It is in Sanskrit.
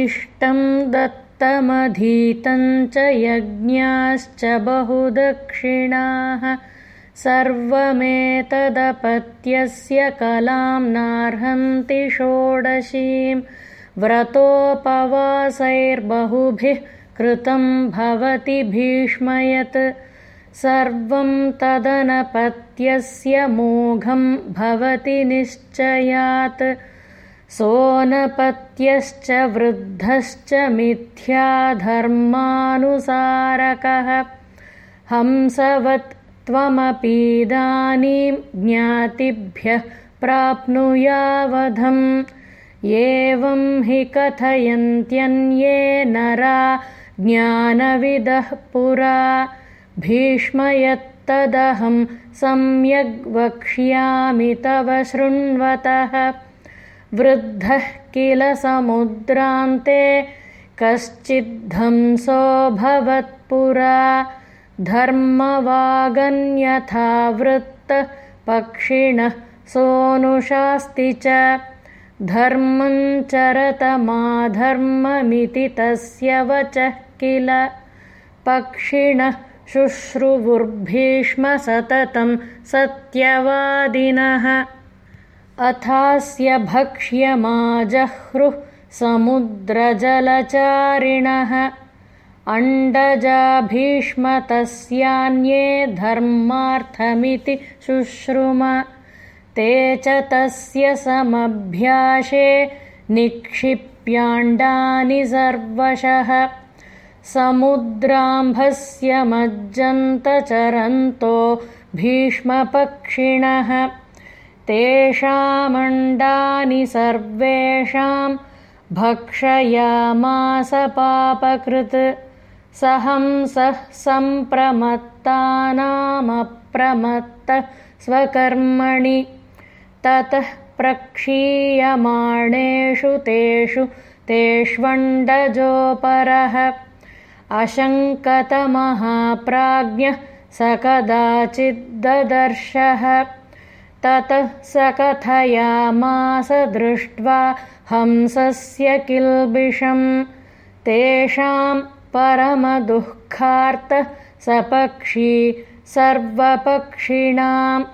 इष्टं दत्तमधीतं च यज्ञाश्च बहुदक्षिणाः सर्वमेतदपत्यस्य कलां नार्हन्ति षोडशीं व्रतोपवासैर्बहुभिः कृतं भवति भीष्मयत् सर्वं तदनपत्यस्य मोघं भवति निश्चयात् सोऽनपत्यश्च वृद्धश्च मिथ्याधर्मानुसारकः। हंसवत् त्वमपीदानीं ज्ञातिभ्यः प्राप्नुयावधम्। एवं हि कथयन्त्यन्ये नरा ज्ञानविदः पुरा। भीष्मयत्तदहं सम्यग्वक्ष्यामि तव शृण्वतः वृद्धः किल समुद्रान्ते? कश्चिद्धंसोऽभवत्पुरा धर्मवागन्यथा वृत्तपक्षिणः सोऽनुशास्ति च। चरतमाधर्ममिति तस्य वचः किल? पक्षिणः शुश्रुवुर्भीष्म सततं सत्यवादिनः अथास्य भक्ष्यमाजह्रुः समुद्रजलचारिणः। अण्डजा भीष्म तस्यान्ये धर्मार्थमिति शुश्रुम। ते च तस्य समभ्यासे निक्षिप्याण्डानि सर्वशः। समुद्राम्भस्य मज्जन्तचरन्तो भीष्मपक्षिणः तेषामण्डानि सर्वेषां भक्षयामासपापकृत् सहंसः सम्प्रमत्तानामप्रमत्तः स्वकर्मणि। ततः प्रक्षीयमाणेषु तेषु तेष्वण्डजोपरः। अशङ्कतमहाप्राज्ञः स कदाचिद्ददर्शः ततः स कथयामास दृष्ट्वा हंसस्य किल्बिषम्। तेषां परमदुःखार्तः स पक्षी सर्वपक्षिणाम्